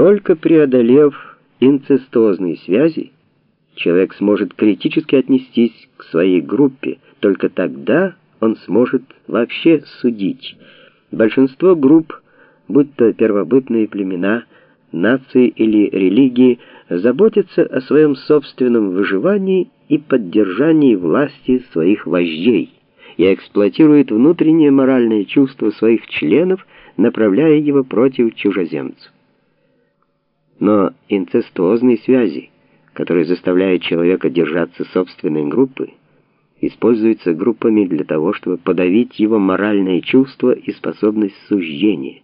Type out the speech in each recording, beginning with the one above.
Только преодолев инцестозные связи, человек сможет критически отнестись к своей группе, только тогда он сможет вообще судить. Большинство групп, будь то первобытные племена, нации или религии, заботятся о своем собственном выживании и поддержании власти своих вождей и эксплуатируют внутреннее моральное чувство своих членов, направляя его против чужеземцев. Но инцестуозные связи, которые заставляют человека держаться собственной группы, используются группами для того, чтобы подавить его моральное чувство и способность суждения.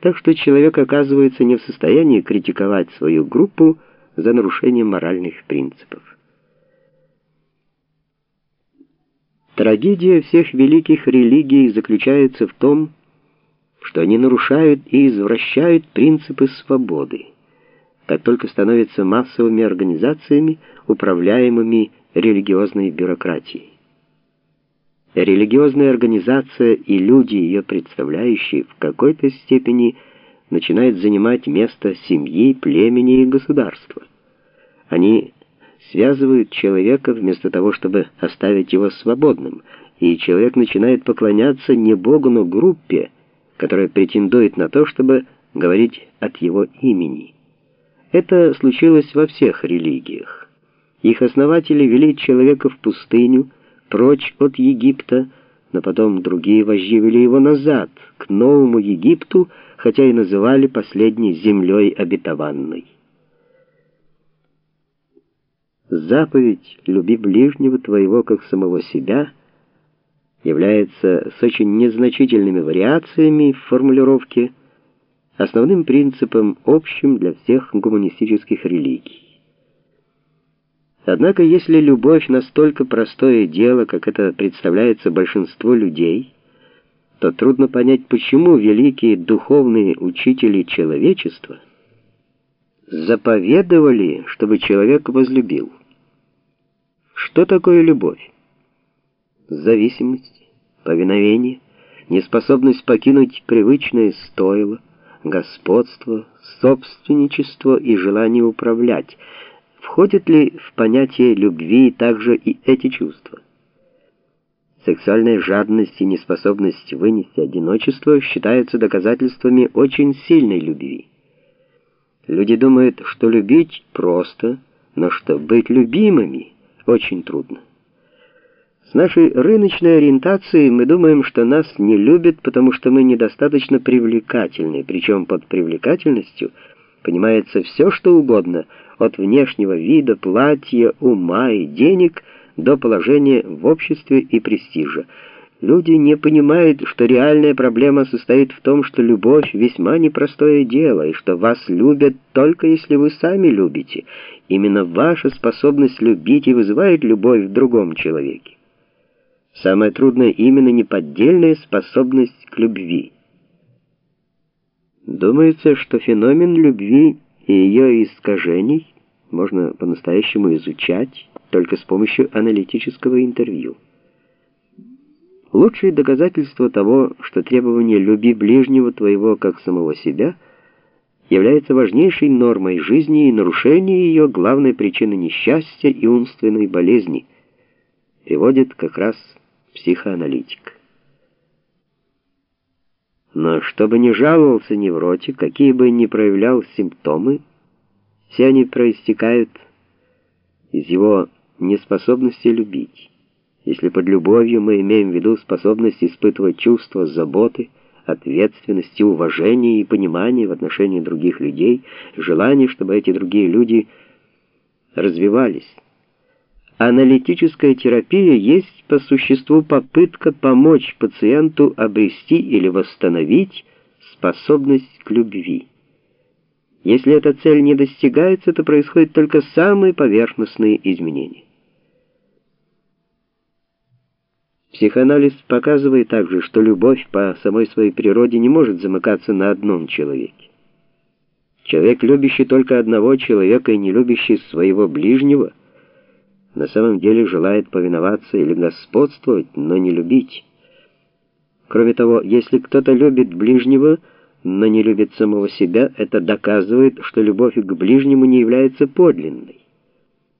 Так что человек оказывается не в состоянии критиковать свою группу за нарушение моральных принципов. Трагедия всех великих религий заключается в том, что они нарушают и извращают принципы свободы как только становятся массовыми организациями, управляемыми религиозной бюрократией. Религиозная организация и люди, ее представляющие, в какой-то степени начинают занимать место семьи, племени и государства. Они связывают человека вместо того, чтобы оставить его свободным, и человек начинает поклоняться не Богу, но группе, которая претендует на то, чтобы говорить от его имени. Это случилось во всех религиях. Их основатели вели человека в пустыню, прочь от Египта, но потом другие вожди его назад, к Новому Египту, хотя и называли последней землей обетованной. Заповедь «люби ближнего твоего, как самого себя» является с очень незначительными вариациями в формулировке основным принципом, общим для всех гуманистических религий. Однако, если любовь настолько простое дело, как это представляется большинству людей, то трудно понять, почему великие духовные учители человечества заповедовали, чтобы человек возлюбил. Что такое любовь? Зависимость, повиновение, неспособность покинуть привычное стойло, господство, собственничество и желание управлять. Входят ли в понятие любви также и эти чувства? Сексуальная жадность и неспособность вынести одиночество считаются доказательствами очень сильной любви. Люди думают, что любить просто, но что быть любимыми очень трудно. С нашей рыночной ориентацией мы думаем, что нас не любят, потому что мы недостаточно привлекательны, причем под привлекательностью понимается все, что угодно, от внешнего вида, платья, ума и денег до положения в обществе и престижа. Люди не понимают, что реальная проблема состоит в том, что любовь весьма непростое дело, и что вас любят только если вы сами любите. Именно ваша способность любить и вызывает любовь в другом человеке. Самое трудное именно неподдельная способность к любви. Думается, что феномен любви и ее искажений можно по-настоящему изучать только с помощью аналитического интервью. Лучшее доказательство того, что требование «люби ближнего твоего как самого себя» является важнейшей нормой жизни и нарушение ее главной причиной несчастья и умственной болезни, приводит как раз психоаналитик. Но чтобы не жаловался невротик, какие бы ни проявлял симптомы, все они проистекают из его неспособности любить. Если под любовью мы имеем в виду способность испытывать чувство заботы, ответственности, уважения и понимания в отношении других людей, желание, чтобы эти другие люди развивались, Аналитическая терапия есть по существу попытка помочь пациенту обрести или восстановить способность к любви. Если эта цель не достигается, то происходят только самые поверхностные изменения. Психоанализ показывает также, что любовь по самой своей природе не может замыкаться на одном человеке. Человек, любящий только одного человека и не любящий своего ближнего – на самом деле желает повиноваться или господствовать, но не любить. Кроме того, если кто-то любит ближнего, но не любит самого себя, это доказывает, что любовь к ближнему не является подлинной.